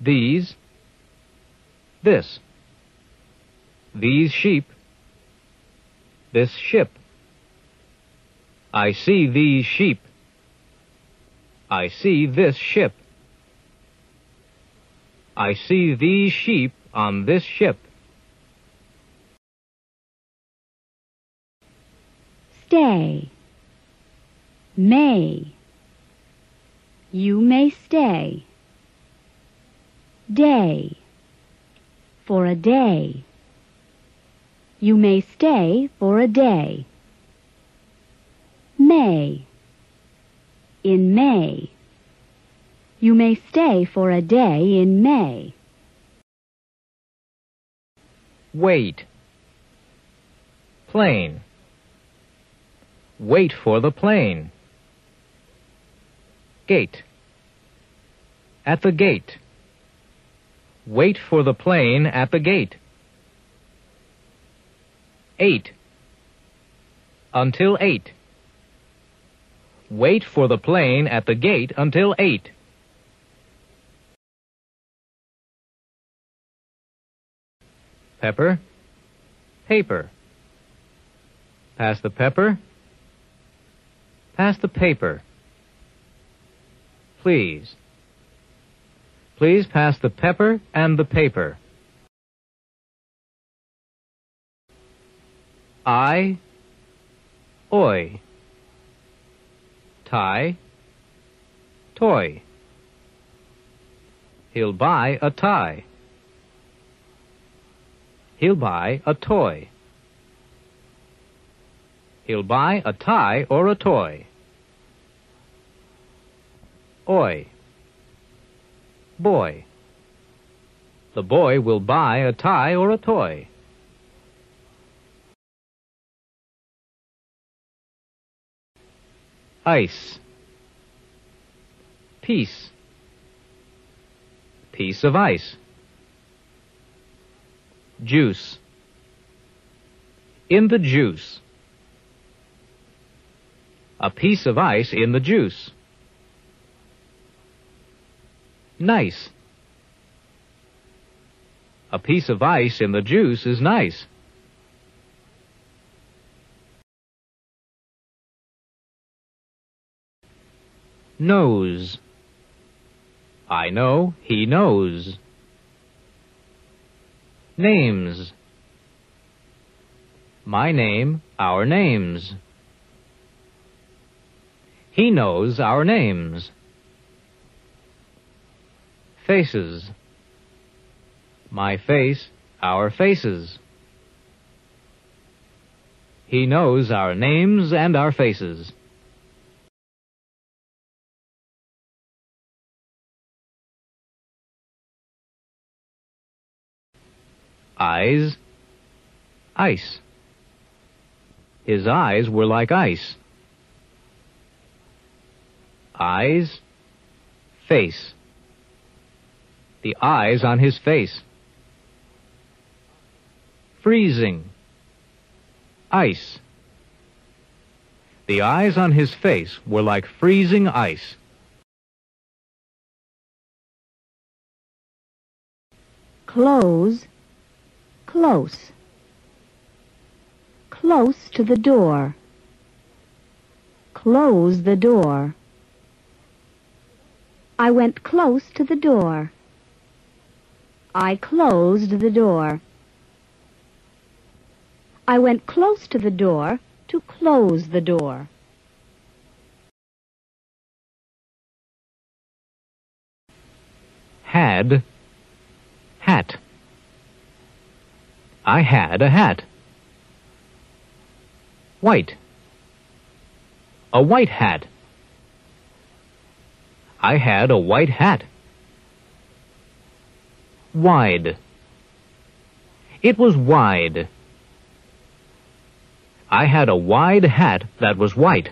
these, this. These sheep, this ship. I see these sheep. I see this ship. I see these sheep on this ship. Stay. May. You may stay. Day. For a day. You may stay for a day. May. In May. You may stay for a day in May. Wait. Plane. Wait for the plane. Gate. At the gate. Wait for the plane at the gate. Eight. Until eight. Wait for the plane at the gate until eight. Pepper. Paper. Pass the pepper. Pass the paper. Please. Please pass the pepper and the paper. I, oi. Tie, toy. He'll buy a tie. He'll buy a toy. He'll buy a tie or a toy. Oi. Boy. The boy will buy a tie or a toy. Ice. Piece. Piece of ice. Juice. In the juice. A piece of ice in the juice. Nice. A piece of ice in the juice is nice. Knows. I know, he knows. Names. My name, our names. He knows our names. Faces. My face, our faces. He knows our names and our faces. Eyes, ice. His eyes were like ice. Eyes, face. The eyes on his face. Freezing. Ice. The eyes on his face were like freezing ice. Close. Close. Close to the door. Close the door. I went close to the door. I closed the door. I went close to the door to close the door. Had, hat. I had a hat. White. A white hat. I had a white hat. Wide. It was wide. I had a wide hat that was white.